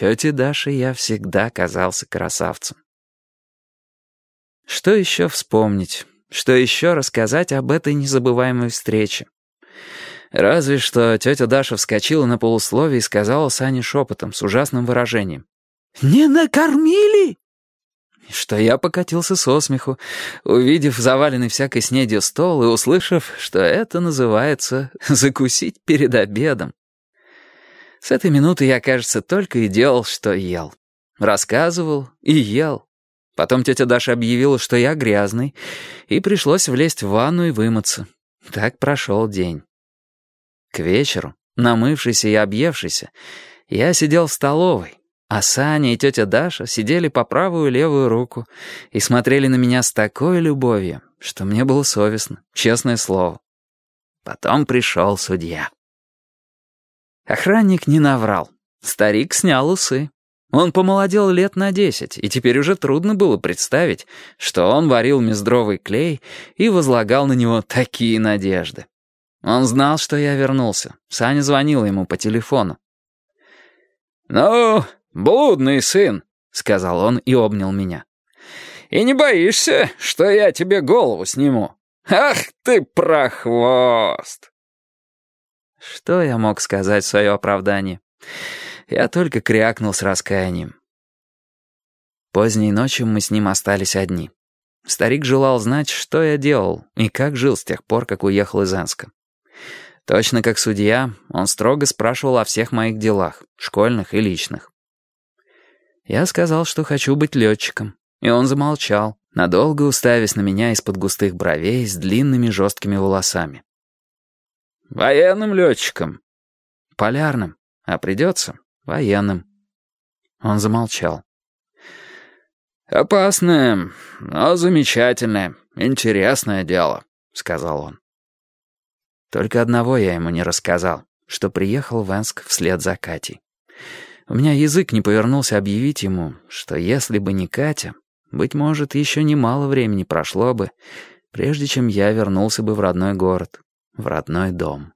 тете Даше я всегда казался красавцем. Что еще вспомнить? Что еще рассказать об этой незабываемой встрече? Разве что тетя Даша вскочила на полусловие и сказала Сане шепотом с ужасным выражением. «Не накормили?» Что я покатился со смеху, увидев заваленный всякой снедью стол и услышав, что это называется «закусить перед обедом». С этой минуты я, кажется, только и делал, что ел. Рассказывал и ел. Потом тетя Даша объявила, что я грязный, и пришлось влезть в ванну и вымыться. Так прошел день. К вечеру, намывшийся и объевшийся, я сидел в столовой, а Саня и тетя Даша сидели по правую и левую руку и смотрели на меня с такой любовью, что мне было совестно, честное слово. Потом пришел судья. Охранник не наврал. Старик снял усы. Он помолодел лет на десять, и теперь уже трудно было представить, что он варил мездровый клей и возлагал на него такие надежды. Он знал, что я вернулся. Саня звонила ему по телефону. «Ну, блудный сын», — сказал он и обнял меня. «И не боишься, что я тебе голову сниму? Ах ты прохвост!» Что я мог сказать в свое оправдание? Я только крякнул с раскаянием. Поздней ночью мы с ним остались одни. Старик желал знать, что я делал и как жил с тех пор, как уехал из Энска. Точно как судья, он строго спрашивал о всех моих делах, школьных и личных. Я сказал, что хочу быть летчиком, и он замолчал, надолго уставясь на меня из-под густых бровей с длинными жесткими волосами. «Военным летчиком». «Полярным. А придется военным». Он замолчал. «Опасное, но замечательное, интересное дело», — сказал он. Только одного я ему не рассказал, что приехал в Энск вслед за Катей. У меня язык не повернулся объявить ему, что если бы не Катя, быть может, еще немало времени прошло бы, прежде чем я вернулся бы в родной город, в родной дом.